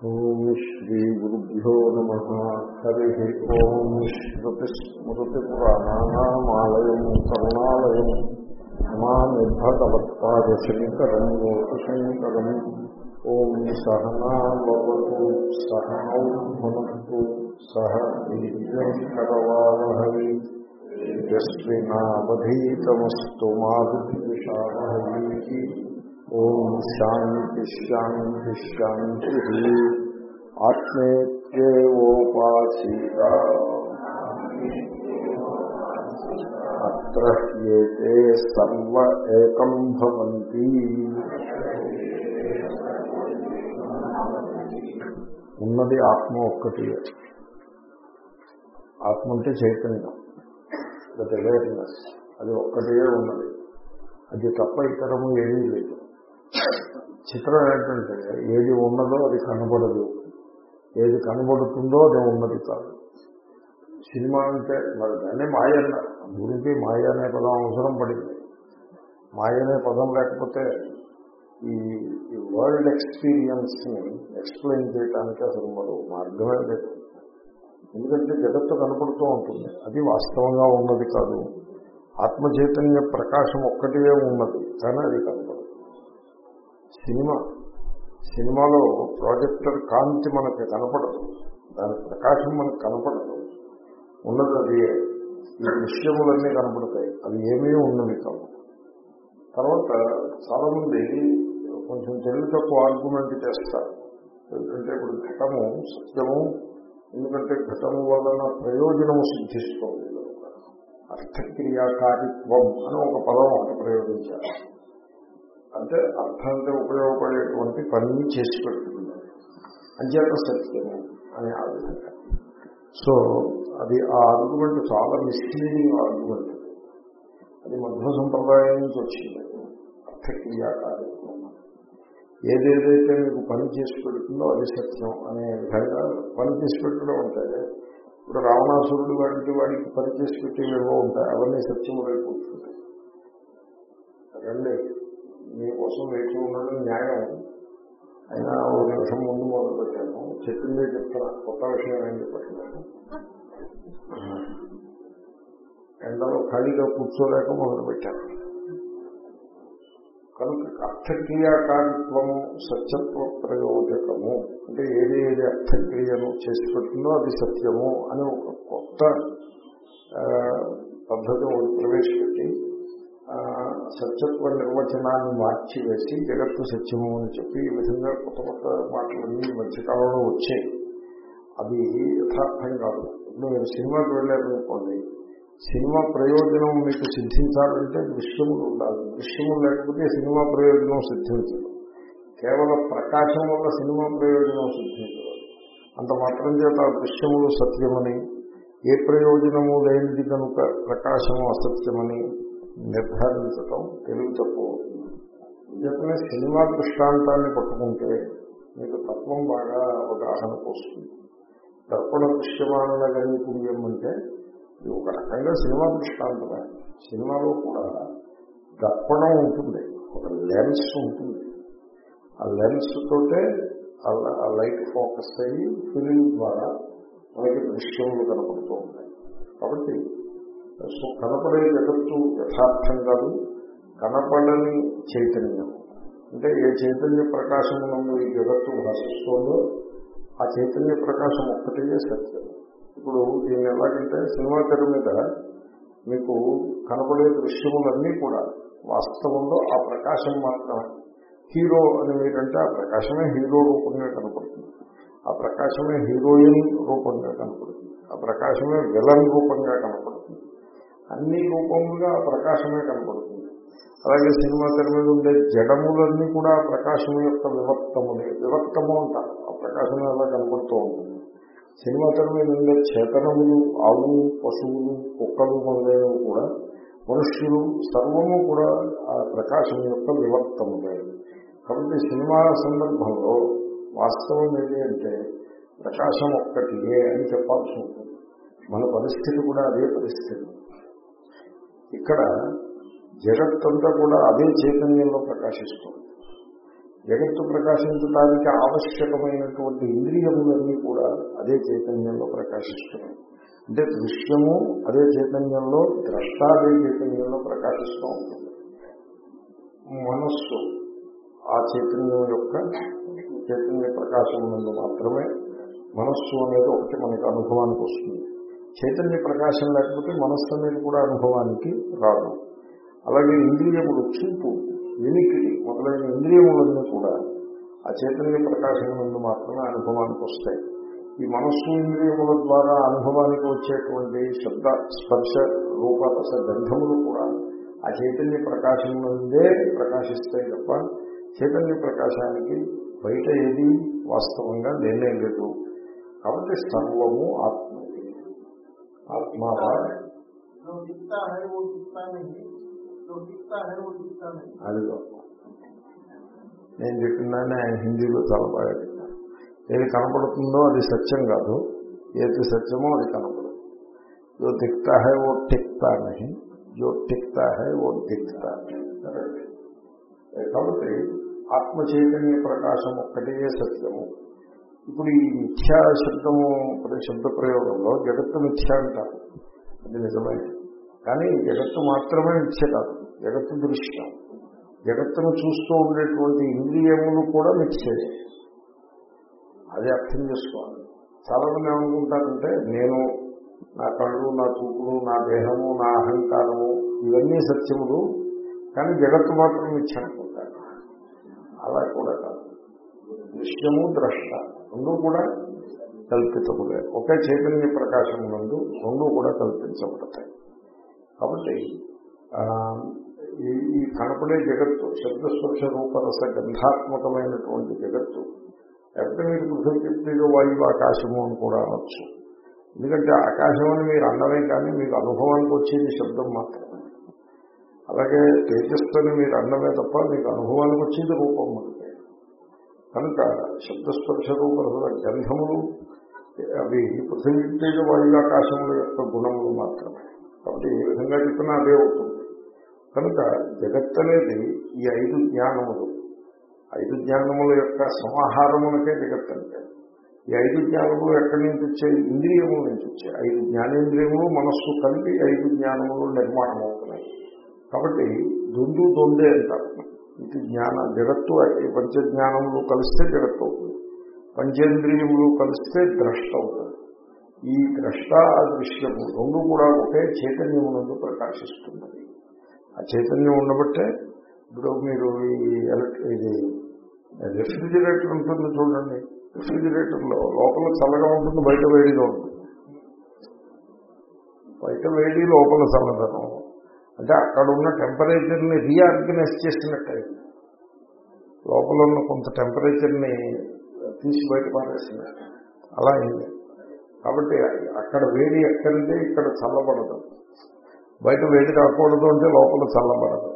ఓం శ్రీ గురుభ్యో నమ. హరి ఓం శ్రుతిస్మృతిపురాణానామాలయం కరుణాలయం నమామి భగవత్పాదశంకరం లోకశంకరం ఓం సహనావతు సహనౌ భునత్తు సహ వీర్యంకరవావహై యస్వినావధీతమస్తు మాధుషావహీ ఓం శాంతి శాంతి శాంతి. ఆత్మేత్యేవోపాసీత అత్ర ఏతే సర్వ ఏకం భవంతి. ఉన్నది ఆత్మ ఒక్కటి. ఆత్మ అంటే చైతన్యం. దట్ అవేర్నెస్ అది ఒక్కటే ఉన్నది. అది తప్ప ఇతరము ఏమీ లేదు. చిత్రం ఏంటంటే ఏది ఉన్నదో అది కనబడదు. ఏది కనబడుతుందో అది ఉన్నది కాదు. సినిమా అంటే మరి దాన్ని మాయ అన్నారు గురికి మాయ అనే పదం అవసరం పడింది. మాయ అనే పదం లేకపోతే ఈ వరల్డ్ ఎక్స్పీరియన్స్ని ఎక్స్ప్లెయిన్ చేయడానికి అసలు మరో మార్గమే లేదు. ఎందుకంటే జగత్తు కనపడుతూ ఉంటుంది. అది వాస్తవంగా ఉన్నది కాదు. ఆత్మ చైతన్య ప్రకాశం ఒక్కటే ఉన్నది. కానీ అది కాదు. సినిమా. సినిమాలో ప్రాజెక్టర్ కాంతి మనకి కనపడదు. దాని ప్రకాశం మనకు కనపడదు. ఉన్నది అది. ఈ దృశ్యములన్నీ కనపడతాయి. అవి ఏమీ ఉన్నవి కావు. తర్వాత చాలా మంది కొంచెం తెలివి తక్కువ ఆర్గ్యుమెంట్ చేస్తారు. ఎందుకంటే ఇప్పుడు ఘటము సత్యము ఎందుకంటే ఘటము వలన ప్రయోజనము సిద్ధిస్తుంది. అర్థక్రియాకారిత్వం అని ఒక పదం ఒకటి ప్రయోగించారు. అంటే అర్థంతో ఉపయోగపడేటువంటి పనిని చేసి పెడుతుంది అంచేత సత్యము అని ఆ విధంగా సో అది ఆ ఆర్గ్యుమెంట్ చాలా మిస్లీడింగ్ ఆర్గ్యుమెంట్ అది మధ్య సంప్రదాయం నుంచి వచ్చింది. అర్థక్రియాకారిత్వం ఏదేదైతే మీకు పని చేసి పెడుతుందో అది సత్యం అనే విధంగా పని చేసి పెట్టడం ఉంటాయి ఇప్పుడు రావణాసురుడు వాడికి వాడికి పని చేసి పెట్టేవేవో ఉంటాయి అవన్నీ సత్యం కూర్చుంటాయి రండి మీకోసం వేచి ఉండడం న్యాయం. అయినా ఒక నిమిషం ముందు మొదలు పెట్టాను చెప్పిందే చెప్తున్నా. కొత్త విషయం ఏం చెప్పట్లేదు. ఎండలో ఖాళీగా కూర్చోలేక మొదలు పెట్టాను కనుక అర్థక్రియాకారిత్వము సత్యత్వ ప్రయోజకము. అంటే ఏది ఏది అర్థక్రియను చేసి పెట్టిందో అది సత్యము అని ఒక కొత్త పద్ధతి ప్రవేశపెట్టి సత్యత్వ నిర్వచనాన్ని మార్చివేసి జగత్తు సత్యము అని చెప్పి ఈ విధంగా కొత్త కొత్త మాటలన్నీ మధ్యకాలంలో వచ్చాయి. అది యథార్థం కాదు. ఇప్పుడు మీరు సినిమాకి వెళ్ళారనుకోండి సినిమా ప్రయోజనం మీకు సిద్ధించాలంటే దృశ్యములు ఉండాలి. దృశ్యములు లేకపోతే సినిమా ప్రయోజనం సిద్ధించదు. కేవలం ప్రకాశం వల్ల సినిమా ప్రయోజనం సిద్ధించదు. అంత మాత్రం చేత దృశ్యములు సత్యమని ఏ ప్రయోజనము లేనిది కనుక ప్రకాశము అసత్యమని నిర్ధారించటం తెలుగు తక్కువ చెప్పిన సినిమా దృష్టాంతాన్ని పట్టుకుంటే మీకు తత్వం బాగా అవగాహనకు వస్తుంది. దర్పణ దృశ్యమాన గని పుణ్యం అంటే ఇది ఒక రకంగా సినిమా దృష్టాంతమే. సినిమాలో కూడా దర్పణం ఉంటుంది ఒక లెన్స్ ఉంటుంది. ఆ లెన్స్ తోటే ఆ లైట్ ఫోకస్ అయ్యి ఫిలిం ద్వారా మనకి దృశ్యములు కనపడుతూ ఉంటాయి. కాబట్టి కనపడే జగత్తు యథార్థం కాదు కనపడని చైతన్యం. అంటే ఏ చైతన్య ప్రకాశమునందు ఈ జగత్తు భాషిస్తోందో ఆ చైతన్య ప్రకాశం ఒక్కటే సత్యం. ఇప్పుడు దీన్ని ఎలాగంటే సినిమా తెర మీద మీకు కనపడే దృశ్యములన్నీ కూడా వాస్తవంలో ఆ ప్రకాశం మాత్రమే. హీరో అని మీరంటే ఆ ప్రకాశమే హీరో రూపంగా కనపడుతుంది. ఆ ప్రకాశమే హీరోయిన్ రూపంగా కనపడుతుంది. ఆ ప్రకాశమే విలన్ రూపంగా కనపడుతుంది. అన్ని రూపములుగా ప్రకాశమే కనపడుతుంది. అలాగే సినిమా తెర మీద ఉండే జడములన్నీ కూడా ప్రకాశం యొక్క వివర్తములే. వివక్తము అంటారు ఆ ప్రకాశం ఎలా కనపడుతూ ఉంటుంది. సినిమా తెర మీద ఉండే చేతనములు ఆవులు పశువులు కుక్కలు మొదలైనవి కూడా మనుష్యులు సర్వము కూడా ఆ ప్రకాశం యొక్క వివక్తములే కాబట్టి సినిమా సందర్భంలో వాస్తవం ఏంటి అంటే ప్రకాశం ఒక్కటియే అని చెప్పాల్సి ఉంటుంది. మన పరిస్థితి కూడా అదే పరిస్థితి. ఇక్కడ జగత్తంతా కూడా అదే చైతన్యంలో ప్రకాశిస్తుంది. జగత్తు ప్రకాశించడానికి ఆవశ్యకమైనటువంటి ఇంద్రియములన్నీ కూడా అదే చైతన్యంలో ప్రకాశిస్తున్నాయి. అంటే దృశ్యము అదే చైతన్యంలో ద్రష్ట అదే చైతన్యంలో ప్రకాశిస్తూ ఉంటుంది. మనస్సు ఆ చైతన్యం యొక్క చైతన్య ప్రకాశం నుండి మాత్రమే మనస్సు అనేది ఒకటి మనకి అనుభవానికి వస్తుంది. చైతన్య ప్రకాశం లేకపోతే మనస్సు అనేది కూడా అనుభవానికి రాదు. అలాగే ఇంద్రియములు చూపు వినికిడి మొదలైన ఇంద్రియములన్నీ కూడా ఆ చైతన్య ప్రకాశం నుండి మాత్రమే అనుభవానికి వస్తాయి. ఈ మనస్సు ఇంద్రియముల ద్వారా అనుభవానికి వచ్చేటువంటి శబ్ద స్పర్శ రూప గంధములు కూడా ఆ చైతన్య ప్రకాశం నుండే ప్రకాశిస్తాయి తప్ప చైతన్య ప్రకాశానికి బయట ఏది వాస్తవంగా లేనే లేదు కాబట్టి సర్వము ఆత్మ. ఆత్మావా जो दिखता है वो दिखता नहीं जो दिखता है वो दिखता नहीं అదిగో నేను చెప్పిందాన్ని ఆయన హిందీలో చాలా బాగా చెప్పాను ఏది కనపడుతుందో అది సత్యం కాదు ఏది సత్యమో అది కనపడదు జో దిక్తా హై ఓ టిక్తా నహి జో టిక్తా హై ఓ దిక్తా Correct. కాబట్టి ఆత్మ చైతన్య ప్రకాశం ఒక్కటే సత్యము ఇప్పుడు ఈ మిథ్యా శబ్దము శబ్ద ప్రయోగంలో జగత్తు మిథ్య అంటారు. అది నిజమే. కానీ జగత్తు మాత్రమే మిథ్య కాదు. జగత్తు దృశ్యం జగత్తును చూస్తూ ఉండేటువంటి ఇంద్రియములు కూడా మిథ్యే. అది అర్థం చేసుకోవాలి. చాలా మంది ఏమనుకుంటారంటే నేను నా కళ్ళు నా చూపులు నా దేహము నా అహంకారము ఇవన్నీ సత్యములు కానీ జగత్తు మాత్రం మిథ్య అనుకుంటారు. అలా కూడా కాదు. దృశ్యము ద్రష్ట. రెండు కూడా కల్పితములే. ఒకే చైతన్య ప్రకాశం నందు రెండు కూడా కల్పించబడతాయి. కాబట్టి ఈ కనపడే జగత్తు శబ్దస్పర్శ రూపరస గంధాత్మకమైనటువంటి జగత్తు లేకపోతే మీరు పృథ్వీ పృథ్వీలో వాయువు ఆకాశము అని కూడా అనొచ్చు. ఎందుకంటే ఆకాశం అని మీరు అన్నమే కానీ మీకు అనుభవానికి వచ్చేది శబ్దం మాత్రమే. అలాగే తేజస్సు అని మీరు అన్నమే తప్ప మీకు అనుభవానికి వచ్చేది రూపం అంటే కనుక శబ్దస్పర్శ రూపరస గంధములు అవి పృథ్వీ వాయు ఆకాశముల యొక్క గుణములు మాత్రమే. కాబట్టి ఏ విధంగా చెప్పినా అదే అవుతుంది. కనుక జగత్ అనేది ఈ ఐదు జ్ఞానములు. ఐదు జ్ఞానముల యొక్క సమాహారములకే జగత్ అంటే. ఈ ఐదు జ్ఞానములు ఎక్కడి నుంచి వచ్చాయి? ఇంద్రియముల నుంచి వచ్చాయి. ఐదు జ్ఞానేంద్రియములు మనస్సు కలిపి ఐదు జ్ఞానములు నిర్మాణం అవుతున్నాయి కాబట్టి దొందు దొందే అంటారు. ఇది జ్ఞాన జగత్తు ఈ పంచ కలిస్తే జగత్తు అవుతుంది. పంచేంద్రియములు కలిస్తే ద్రష్ట అవుతుంది. ఈ ద్రష్ట దృశ్యము రెండు కూడా ఒకే చైతన్యమునందు ప్రకాశిస్తున్నది. ఆ చైతన్యం ఉండబట్టే ఇప్పుడు మీరు ఈ ఎలక్ట్రి ఇది రెఫ్రిజిరేటర్ ఉంటుంది చూడండి. రెఫ్రిజిరేటర్లో లోపల చల్లగా ఉంటుంది బయట వేడిగా ఉంటుంది. బయట వేడి లోపల చల్లదనం. అంటే అక్కడ ఉన్న టెంపరేచర్ని రీఆర్గనైజ్ చేసినట్టయింది. లోపల ఉన్న కొంత టెంపరేచర్ని తీసి బయట పారేసినట్టు అలా అయింది. కాబట్టి అక్కడ వేడి ఎక్కడంటే ఇక్కడ చల్లబడదు. బయట వేడి రాకూడదు అంటే లోపల చల్లబడదు.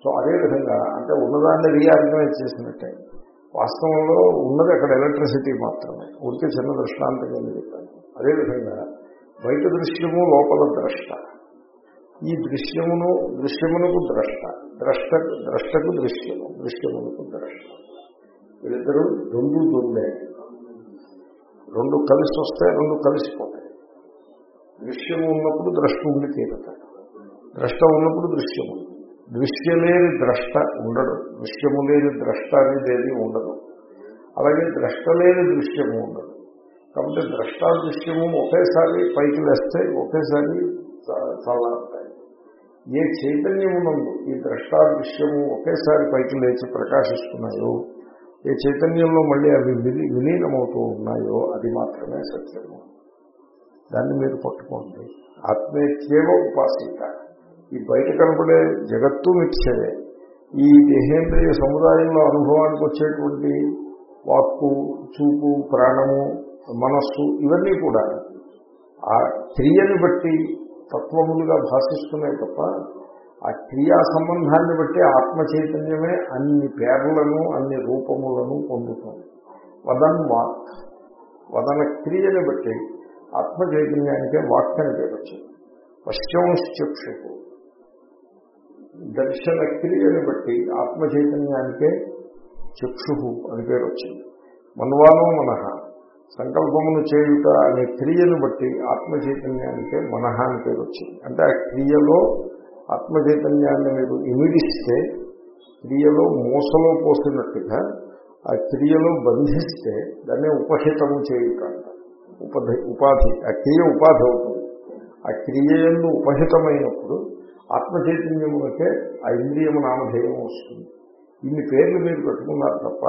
సో అదేవిధంగా అంటే ఉన్నదాన్ని రీఆర్గనైజ్ చేసినట్టే. వాస్తవంలో ఉన్నది అక్కడ ఎలక్ట్రిసిటీ మాత్రమే. ఉంటే చిన్న దృష్టాంతం కింద చెప్పాను. అదేవిధంగా బయట దృశ్యము లోపల ద్రష్ట. ఈ దృశ్యమును దృశ్యమునకు ద్రష్ట. ద్రష్ట ద్రష్టకు దృశ్యము దృశ్యమునకు ద్రష్ట. వీళ్ళిద్దరూ రెండు దొందే రెండు కలిసి వస్తే రెండు కలిసిపోతాయి. దృశ్యము ఉన్నప్పుడు ద్రష్ట ఉండి తీరుతాడు ద్రష్ట ఉన్నప్పుడు దృశ్యము. దృశ్యలేని ద్రష్ట ఉండడు దృశ్యము లేని ద్రష్ట అనేది ఏది ఉండదు. అలాగే ద్రష్ట లేని దృశ్యము ఉండదు. కాబట్టి ద్రష్ట దృశ్యము ఒకేసారి పైకి వేస్తే ఒకేసారి చల్లారుతాయి. ఏ చైతన్యమునందు ఈ ద్రష్టా దృశ్యము ఒకేసారి పైకి లేచి ప్రకాశిస్తున్నాయో ఏ చైతన్యంలో మళ్ళీ అవి విలి విలీనమవుతూ ఉన్నాయో అది మాత్రమే సత్యము. దాన్ని మీరు పట్టుకోండి. ఆత్మేత్యేవ ఉపాసిత. ఈ బయట కనపడే జగత్తు మిథ్యదే ఈ దేహేంద్రియ సముదాయంలో అనుభవానికి వచ్చేటువంటి వాక్కు చూపు ప్రాణము మనస్సు ఇవన్నీ కూడా ఆ క్రియని బట్టి తత్వములుగా భాషిస్తున్నాయి తప్ప ఆ క్రియా సంబంధాన్ని బట్టి ఆత్మ చైతన్యమే అన్ని పేర్లను అన్ని రూపములను పొందుతుంది. వదన్ వాక్. వదన క్రియని బట్టి ఆత్మ చైతన్యానికే వాక్ అని పేరు వచ్చింది. పశ్చంశ్చక్షకు. దర్శన క్రియని బట్టి ఆత్మ చైతన్యానికే చక్షు అని పేరు వచ్చింది. మన్వానో మనహ సంకల్పమును చేయుట అనే క్రియను బట్టి ఆత్మచైతన్యానికే మనహ అని పేరు వచ్చింది. అంటే ఆ క్రియలో ఆత్మచైతన్యాన్ని మీరు ఇమిడిస్తే క్రియలో మూసలో పోసినట్టుగా ఆ క్రియలో బంధిస్తే దాన్ని ఉపహితము చేయుట ఉపధి ఉపాధి ఆ క్రియ ఉపాధి అవుతుంది. ఆ క్రియ ఎందు ఉపహితమైనప్పుడు ఆత్మ చైతన్యములకే ఆ ఇంద్రియము నామధేయం వస్తుంది. ఇన్ని పేర్లు మీరు పెట్టుకున్నారు తప్ప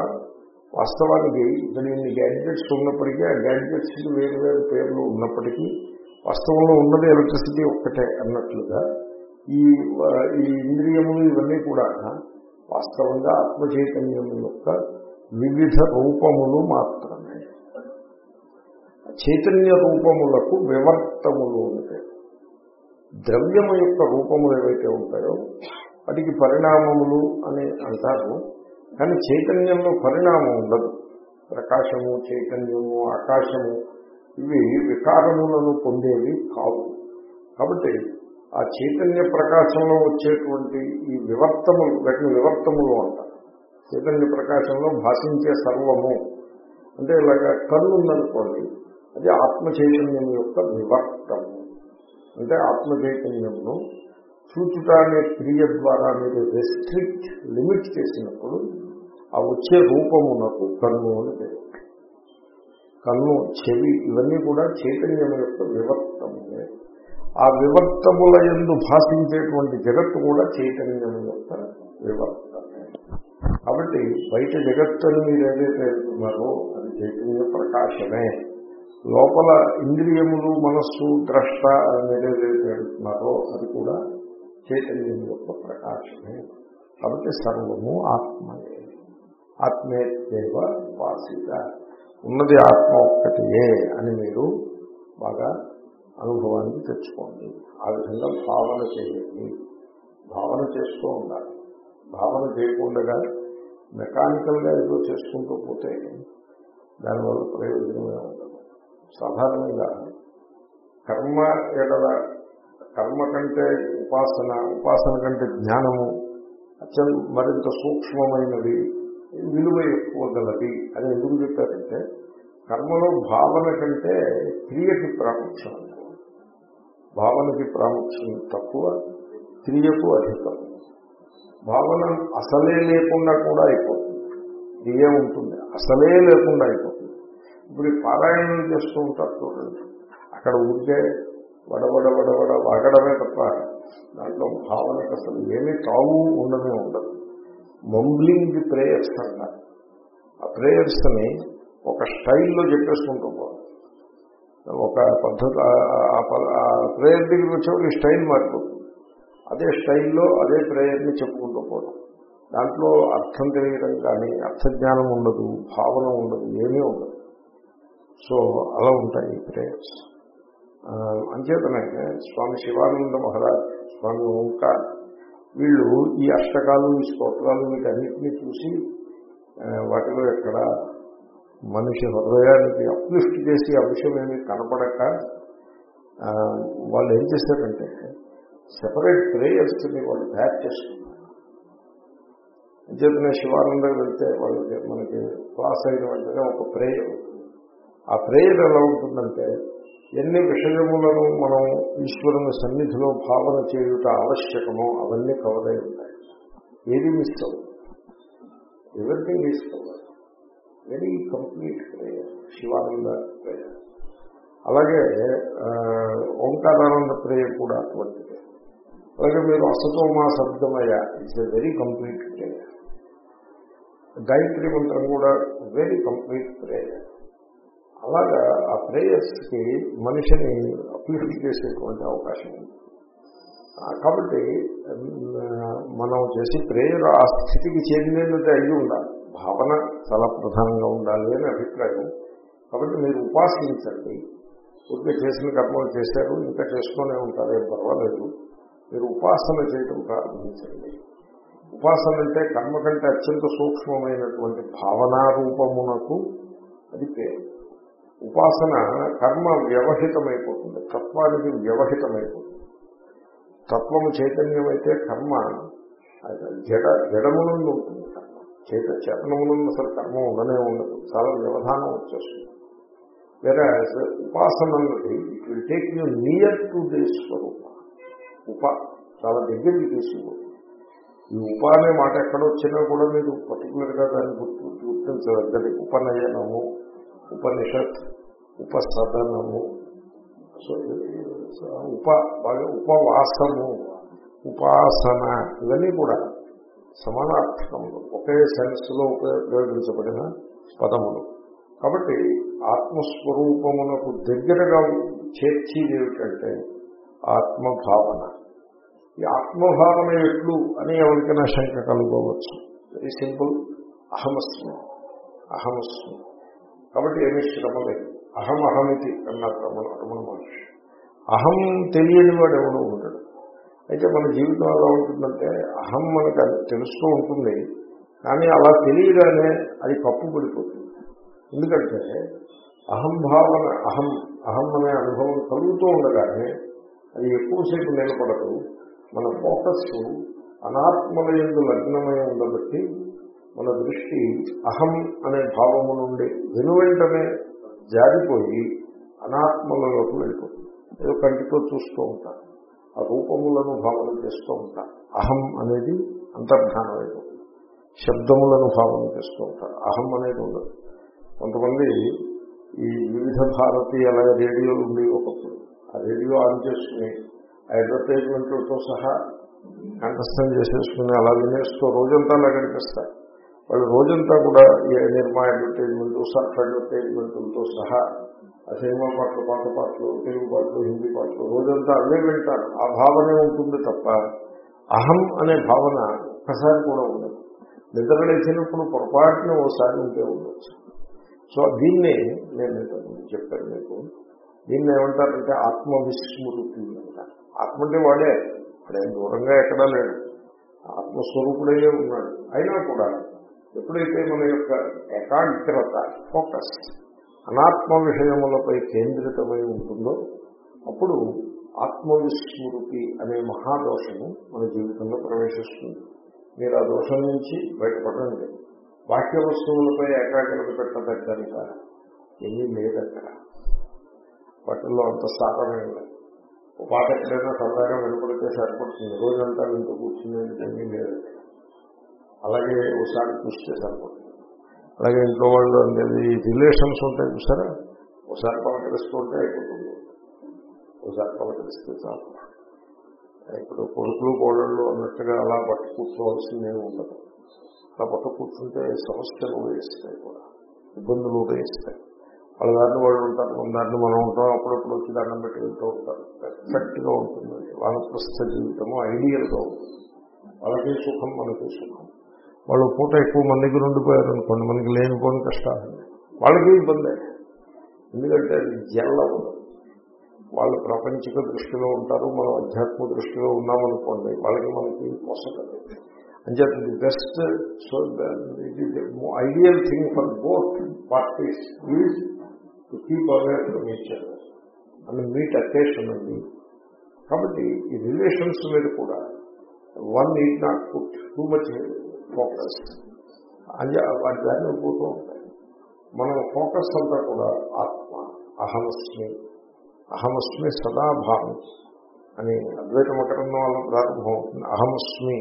వాస్తవానికి ఇక్కడ ఇన్ని గ్యాడ్జెట్స్ ఉన్నప్పటికీ ఆ గ్యాడ్జెట్స్ వేరు వేరు పేర్లు ఉన్నప్పటికీ వాస్తవంలో ఉన్నది ఎలక్ట్రిసిటీ ఒక్కటే అన్నట్లుగా ఈ ఈ ఇంద్రియములు ఇవన్నీ కూడా వాస్తవంగా ఆత్మ చైతన్యం యొక్క వివిధ రూపములు మాత్రమే. చైతన్య రూపములకు వివర్తములు ఉంటాయి. ద్రవ్యము యొక్క రూపములు ఏవైతే ఉంటాయో వాటికి పరిణామములు అని అంటారు. కానీ చైతన్యంలో పరిణామం ఉండదు. ప్రకాశము చైతన్యము ఆకాశము ఇవి వికారములను పొందేవి కావు. కాబట్టి ఆ చైతన్య ప్రకాశంలో వచ్చేటువంటి ఈ వివర్తములు వీటిని వివర్తములు అంటారు. చైతన్య ప్రకాశంలో భాషించే సర్వము. అంటే ఇలాగ కన్ను ఉందనుకోండి అది ఆత్మ చైతన్యం యొక్క వివర్తము. అంటే ఆత్మ చైతన్యమును చూచుట అనే క్రియ ద్వారా మీరు రెస్ట్రిక్ట్ లిమిట్ చేసినప్పుడు ఆ వచ్చే రూపమునకు కన్ను అని పేరు. కన్ను చెవి ఇవన్నీ కూడా చైతన్యం యొక్క వివర్తములే. ఆ వివర్తముల ఎందు భాషించేటువంటి జగత్తు కూడా చైతన్యం యొక్క వివర్తమే. కాబట్టి బయట జగత్తు అని మీరు ఏదైతే వెళ్తున్నారో అది చైతన్య ప్రకాశమే. లోపల ఇంద్రియములు మనస్సు ద్రష్ట అని ఏదైతే వెళ్తున్నారో అది కూడా చైతన్యం యొక్క ప్రకాశమే. కాబట్టి సర్వము ఆత్మయే ఆత్మేత్యేవ వాసిత. ఉన్నది ఆత్మ ఒక్కటియే అని మీరు బాగా అనుభవానికి తెచ్చుకోండి. ఆ విధంగా భావన చేయండి. భావన చేస్తూ ఉండాలి. భావన చేయకుండా మెకానికల్గా ఏదో చేసుకుంటూ పోతే దానివల్ల ప్రయోజనమే ఉండదు. సాధారణంగా కర్మ ఎడల కర్మ కంటే ఉపాసన ఉపాసన కంటే జ్ఞానము అత్యంత మరింత సూక్ష్మమైనది విలువ ఎక్కువ గలది అని ఎందుకు చెప్పారంటే కర్మలో భావన కంటే క్రియకి ప్రాముఖ్యం. భావనకి ప్రాముఖ్యం తక్కువ క్రియకు అధికం. భావన అసలే లేకుండా కూడా అయిపోతుంది. క్రియ ఉంటుంది అసలే లేకుండా అయిపోతుంది. ఇప్పుడు పారాయణం చేస్తూ ఉంటారు చూడండి. అక్కడ ఉంటే వడవడ వడవడ వాగడమే తప్ప దాంట్లో భావనకు అసలు ఏమీ తావు ఉండనే ఉండదు. మంబ్లింగ్ ప్రేయర్స్ అంటారు ఆ ప్రేయర్స్ని ఒక స్టైల్లో చెప్పేసుకుంటూ పోవాలి. ఒక పద్ధతి ఆ ప్రేయర్ దగ్గరికి వచ్చేవాళ్ళు స్టైల్ మారిపోతుంది. అదే స్టైల్లో అదే ప్రేయర్ని చెప్పుకుంటూ పోవడం. దాంట్లో అర్థం తెలియడం కానీ అర్థజ్ఞానం ఉండదు భావన ఉండదు ఏమీ ఉండదు. సో అలా ఉంటాయి ఈ ప్రేయర్స్ అంచేతనే స్వామి శివానంద మహారాజ్ స్వామి ఓంకార్ వీళ్ళు ఈ అష్టకాలు ఈ స్తోత్రాలు వీటన్నిటినీ చూసి వాటిలో ఎక్కడ మనిషి హృదయానికి అప్లిఫ్ట్ చేసి అంశం ఏమి కనపడక వాళ్ళు ఏం చేశారంటే సెపరేట్ ప్రేయర్స్ని వాళ్ళు తయారు చేసుకున్నారు. అంచేతనే శివానందం వెళ్తే వాళ్ళకి మనకి క్లాస్ అయిన వెంటనే ఒక ప్రేయర్ ఆ ప్రేయర్ ఎలా ఉంటుందంటే ఎన్ని విషయములను మనం ఈశ్వరుని సన్నిధిలో భావన చేయుట ఆవశ్యకమో అవన్నీ కవర్ అయి ఉంటాయి. ఏది మిస్ అవ్వదు. Everything is cover very complete prayer Shivananda prayer అలాగే ఓంకారానంద ప్రేయర్ కూడా అటువంటిది. అలాగే మీరు అసతోమా శబ్దమయ it's a very complete prayer Gayatri మంత్రం కూడా వెరీ కంప్లీట్ ప్రేయర్ అలాగా ఆ ప్రేయర్స్కి మనిషిని అప్లిఫ్ట్ చేసేటువంటి అవకాశం ఉంది. కాబట్టి మనం చేసి ప్రేయర్ ఆ స్థితికి చేరినట్టు అయి ఉండాలి. భావన చాలా ప్రధానంగా ఉండాలి అని అభిప్రాయం. కాబట్టి మీరు ఉపాసించండి. ఊరికే చేసిన కర్మలు చేశారు ఇంకా చేస్తూనే ఉంటారు ఏం పర్వాలేదు. మీరు ఉపాసన చేయటం ప్రారంభించండి. ఉపాసన అంటే కర్మ కంటే అత్యంత సూక్ష్మమైనటువంటి భావనారూపమునకు అది పేరు. ఉపాసన కర్మ వ్యవహితమైపోతుంది. తత్వానికి వ్యవహితమైపోతుంది. తత్వము చైతన్యమైతే కర్మ జడ జడమునందు ఉంటుంది కర్మ. చేత చేతనమునందు అసలు కర్మ ఉండనే ఉండదు. చాలా వ్యవధానం వచ్చేస్తుంది. వేరే ఉపాసన అన్నది it will take you near to the స్వరూప. ఉప చాలా దగ్గరికి తీసుకుపోతుంది. ఈ ఉప అనే మాట ఎక్కడ వచ్చినా కూడా మీరు పర్టికులర్గా దాన్ని గుర్తు గుర్తించదగ్గది. ఉపనయనము ఉపనిషత్ ఉపసదనము. సో ఉప ఉపవాసము ఉపాసన ఇవన్నీ కూడా సమానార్థకములు ఒకే సెన్స్లో ఉపయోగించబడిన పదములు. కాబట్టి ఆత్మస్వరూపమునకు దగ్గరగా చేర్చేది ఏమిటంటే ఆత్మభావన. ఈ ఆత్మభావన ఎట్లు అని ఎవరికైనా శంక కలుగవచ్చు. వెరీ సింపుల్ అహమస్మి. అహమస్మి. కాబట్టి ఏమీ శ్రమ లేదు అహం అహమితి అన్నారు రమణ రమణ మహర్షి. అహం తెలియని వాడు ఎవడు ఉండడు అయితే మన జీవితం ఎలా ఉంటుందంటే అహం మనకు అది తెలుస్తూ ఉంటుంది కానీ అలా తెలియగానే అది కప్పు పడిపోతుంది. ఎందుకంటే అహం భావన అహం అహం అనే అనుభవం కలుగుతూ ఉండగానే అది ఎక్కువసేపు నిలబడదు. మన ఫోకస్ అనాత్మల ఎందు లగ్నమై ఉండబట్టి మన దృష్టి అహం అనే భావము నుండి వెనువెంటనే జారిపోయి అనాత్మలలోకి వెళ్ళిపోతుంది. ఏదో కంటితో చూస్తూ ఉంటారు. ఆ రూపములను భావన చేస్తూ ఉంటారు. అహం అనేది అంతర్ధానమైపోతుంది శబ్దములను భావన చేస్తూ ఉంటారు. అహం అనేది ఉండదు. కొంతమంది ఈ వివిధ భారతి అలాగే రేడియోలు ఉండేవి ఒకప్పుడు ఆ రేడియో ఆన్ చేసుకుని అడ్వర్టైజ్మెంట్లతో సహా కంఠస్థం చేసేసుకుని అలా వినేస్తూ రోజంతా అలా కనిపిస్తారు. వాళ్ళు రోజంతా కూడా నిర్మా అడ్వర్టైజ్మెంట్ సర్ఫ్ అడ్వర్టైజ్మెంట్లతో సహా ఆ సినిమా పాటలు పాట పాటలు తెలుగు పాటలు హిందీ పాటలు రోజంతా అవే వింటారు. ఆ భావనే ఉంటుంది తప్ప అహం అనే భావన ఒక్కసారి కూడా ఉండదు. నిద్రలేసినప్పుడు పొరపాటున ఓసారి ఉంటే ఉండొచ్చు. సో దీన్ని నేను చెప్పాను మీకు. దీన్ని ఏమంటారంటే ఆత్మవిస్మృతి అంటారు. ఆత్మ అంటే వాడే. వాడే దూరంగా ఎక్కడా లేడు. ఆత్మస్వరూపుడయ్యే ఉన్నాడు. అయినా కూడా ఎప్పుడైతే మన యొక్క ఏకాగ్రత ఫోకస్ అనాత్మ విషయములపై కేంద్రితమై ఉంటుందో అప్పుడు ఆత్మవిస్మృతి అనే మహాదోషము మన జీవితంలో ప్రవేశిస్తుంది. మీరు ఆ దోషం నుంచి బయటపడండి. బాహ్య వస్తువులపై ఏకాగ్రత పెట్టదగ్గనిక ఏమీ లేదక్కడ. వాటిల్లో అంత స్థాపనం లేదు. పాట ఎక్కడైనా సరదాగా వెనుకడితే సరిపడుతుంది. రోజంతా ఇంట్లో కూర్చునేది ఏమీ లేదక్కడ అలాగే ఒకసారి కృషి చేశాను అలాగే ఇంట్లో వాళ్ళు అనేది రిలేషన్స్ ఉంటాయి చూసారా? ఒకసారి పలకరిస్తూ అయిపోతుంది. ఒకసారి పలకరిస్తే చాలు. ఇప్పుడు కొడుకులు కోడళ్ళు అన్నట్టుగా అలా పట్టు కూర్చోవలసిందే ఉండదు. అలా పట్టు కూర్చుంటే సమస్యలు ఉదయిస్తాయి కూడా. ఇబ్బందులు ఉదయిస్తాయి వాళ్ళ దారిని వాళ్ళు ఉంటారు. మన దారిని మనం ఉంటాం. అప్పుడప్పుడు వచ్చి దండం పెట్టి వెళ్తూ ఉంటారు. పర్ఫెక్ట్గా ఉంటుంది. వానప్రస్థ జీవితము ఐడియల్గా ఉంటుంది. వాళ్ళకి సుఖం మనకి సుఖం. వాళ్ళు పూట ఎక్కువ మంది దగ్గర ఉండిపోయారు అనుకోండి మనకి లేనిపోని కష్టాలు. వాళ్ళకి ఇబ్బంది. ఎందుకంటే అది వాళ్ళు ప్రపంచిక దృష్టిలో ఉంటారు మనం అధ్యాత్మ దృష్టిలో ఉన్నామనుకోండి వాళ్ళకి మనకి పోసగలదు అంచేత the best so it is ideal thing for both parties is to keep away from each other and meet occasion అండి. కాబట్టి ఈ రిలేషన్స్ మీద కూడా one is not put too much focus అంటే వాటి దాన్ని వెళ్ళిపోతూ ఉంటాయి. మనం ఫోకస్ అంతా కూడా ఆత్మ అహమస్మి అహమస్మి సదాభావం అని అద్వైత మకరంలో వల్ల ప్రారంభం అవుతుంది. అహమస్మి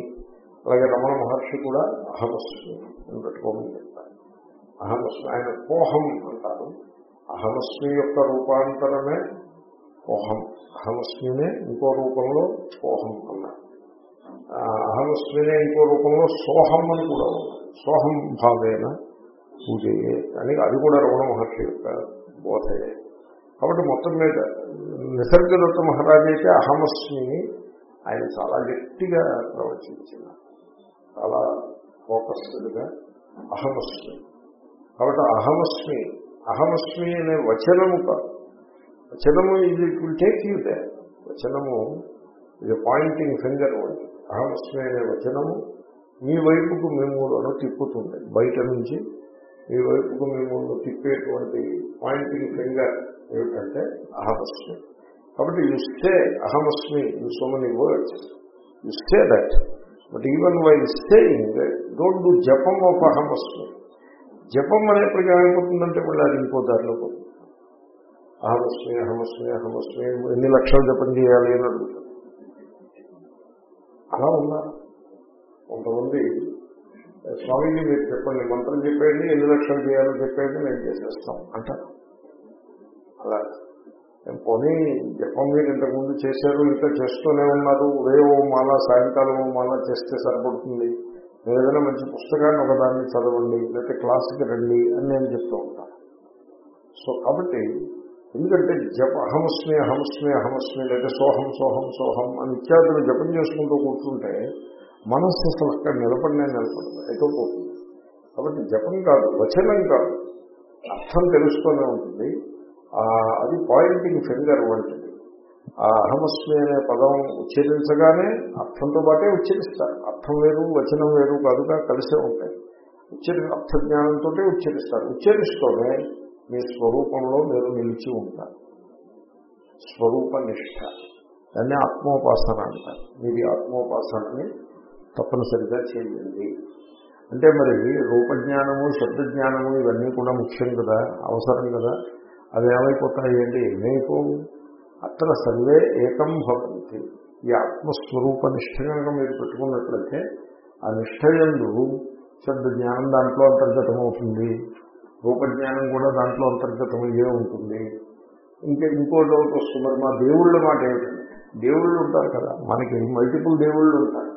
అలాగే రమణ మహర్షి కూడా అహమస్మి అని పెట్టుకోమని చెప్తారు అహమస్మి ఆయన కోహం అంటారు. అహమస్మి యొక్క రూపాంతరమే కోహం అహమస్మినే ఇంకో రూపంలో కోహం అహమస్మినే ఇంకో రూపంలో సోహం అని కూడా సోహం భావేన పూజయే అని అది కూడా రమణ మహర్షి యొక్క బోధయే కాబట్టి మొత్తం మీద నిసర్గదత్త మహారాజు అయితే అహమస్మిని ఆయన చాలా గట్టిగా ప్రవచించిన చాలా ఫోకస్డ్గా అహమస్మి. కాబట్టి అహమస్మి అహమస్మి అనే వచనము కాదు వచనము ఇది it will take you they వచనము ఇది పాయింటింగ్ ఫింగర్ వంటిది అహమస్మి అనే వచనము మీ వైపుకు మిమ్మల్ని తిప్పుతుంది. బయట నుంచి మీ వైపుకు మిమ్మల్ని తిప్పేటువంటి పాయింటింగ్ ఫింగర్ ఏమిటంటే అహమస్మి కాబట్టి యు స్టే అహమస్మి in so many words you stay that but even why staying don't do జపం ఆఫ్ అహమస్మి జపం అనే ప్రకారం ఏమవుతుందంటే మళ్ళీ అది ఇంకో దారిలో పోతుంది. అహమస్మి అహమస్మి అహమస్మి ఎన్ని లక్షలు జపం చేయాలి అని అడుగుతుంది అలా ఉన్నారు. కొంతమంది స్వామీజీ మీరు చెప్పండి మంత్రం చెప్పేయండి ఎన్ని లక్షలు చేయాలో చెప్పేయండి మేము చేసేస్తాం అంటారు. అలా పోనీ జపం మీరు ఇంతకుముందు చేశారు ఇంకా చేస్తూనే ఉన్నారు ఉదయం ఓ మాల సాయంకాలం ఓ మాల చేస్తే సరిపడుతుంది. ఏదైనా మంచి పుస్తకాన్ని ఒకదాన్ని చదవండి లేకపోతే క్లాస్కి రండి అని నేను చెప్తూ ఉంటాను. సో కాబట్టి ఎందుకంటే జప అహమస్మి అహమస్మి అహమస్మి లేదా సోహం సోహం సోహం అని ఇత్యాదులు జపం చేసుకుంటూ కూర్చుంటే మనస్సు అసలు అక్కడ నిలబడినే నిలబడదు ఎటో కాబట్టి జపం కాదు వచనం కాదు. అర్థం తెలుస్తూనే ఉంటుంది. అది పాయింటింగ్ ఫింగర్ వంటిది. ఆ అహమస్మి అనే పదం ఉచ్చరించగానే అర్థంతో పాటే ఉచ్చరిస్తారు అర్థం వేరు వచనం వేరు కాదుగా కలిసే ఉంటాయి. ఉచ్చరి అర్థ జ్ఞానంతో ఉచ్చరిస్తారు ఉచ్చరిస్తూనే మీ స్వరూపంలో మీరు నిలిచి ఉంటారు. స్వరూప నిష్ట దాన్ని ఆత్మోపాసన అంటారు. మీరు ఆత్మోపాసనని తప్పనిసరిగా చేయండి. అంటే మరి రూపజ్ఞానము శబ్దజ్ఞానము ఇవన్నీ కూడా ముఖ్యం కదా అవసరం కదా. అవి ఏమైపోతాయి అంటే ఏమైపోవు అక్కడ సర్వే ఏకం భవంతి. ఈ ఆత్మస్వరూప నిష్ట కనుక మీరు పెట్టుకున్నట్లయితే ఆ నిష్ట ఎందు శబ్ద జ్ఞానం దాంట్లో అంతర్గతమవుతుంది. రూపజ్ఞానం కూడా దాంట్లో అంతర్గతమయ్యే ఉంటుంది. ఇంకా ఇంకో డౌట్ వస్తుంది. మరి మా దేవుళ్ళ మాట ఏమిటండి దేవుళ్ళు ఉంటారు కదా. మనకి మల్టిపుల్ దేవుళ్ళు ఉంటారు.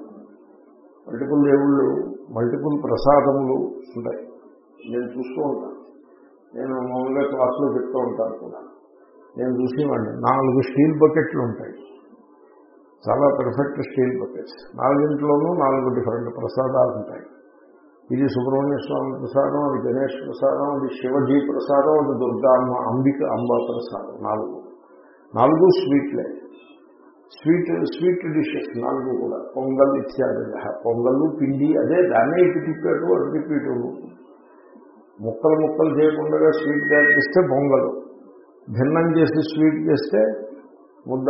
మల్టిపుల్ దేవుళ్ళు మల్టిపుల్ ప్రసాదములు ఉంటాయి. నేను చూస్తూ ఉంటాను. నేను మామూలుగా క్లాసులో చెప్తూ ఉంటాను కూడా. నేను చూసేవాడిని. నాలుగు స్టీల్ బకెట్లు ఉంటాయి. చాలా పర్ఫెక్ట్ స్టీల్ బకెట్స్ నాలుగింట్లోనూ నాలుగు డిఫరెంట్ ప్రసాదాలు ఉంటాయి. ఇది సుబ్రహ్మణ్య స్వామి ప్రసాదం అది గణేష్ ప్రసాదం అది శివజీ ప్రసాదం అది దుర్గా అమ్మ అంబిక అంబా ప్రసాదం నాలుగు. నాలుగు స్వీట్లే. స్వీట్ స్వీట్ డిషెస్ నాలుగు కూడా. పొంగల్ ఇత్యాది. పొంగల్ పిండి అదే దాన్నే ఇటు తిప్పాడు అటు తిప్పేటు. ముక్కలు ముక్కలు చేయకుండా స్వీట్ తయారు చేస్తే పొంగలు. భిన్నం చేసి స్వీట్ చేస్తే ముద్ద